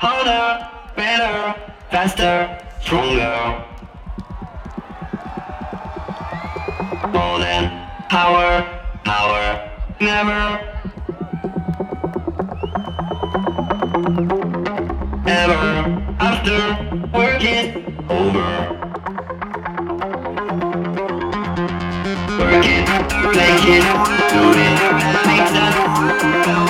harder, better, faster, stronger. More than power, power, never. Ever after working over. Work it, make it, do it, makes us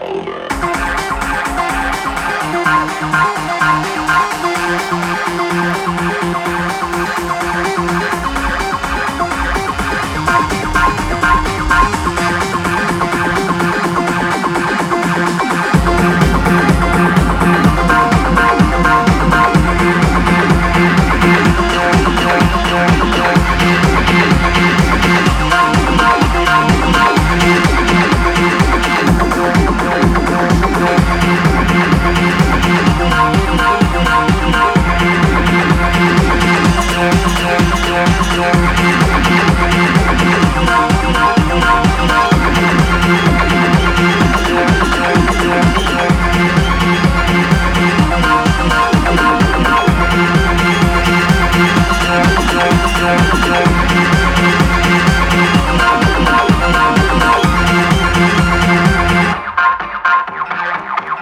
over.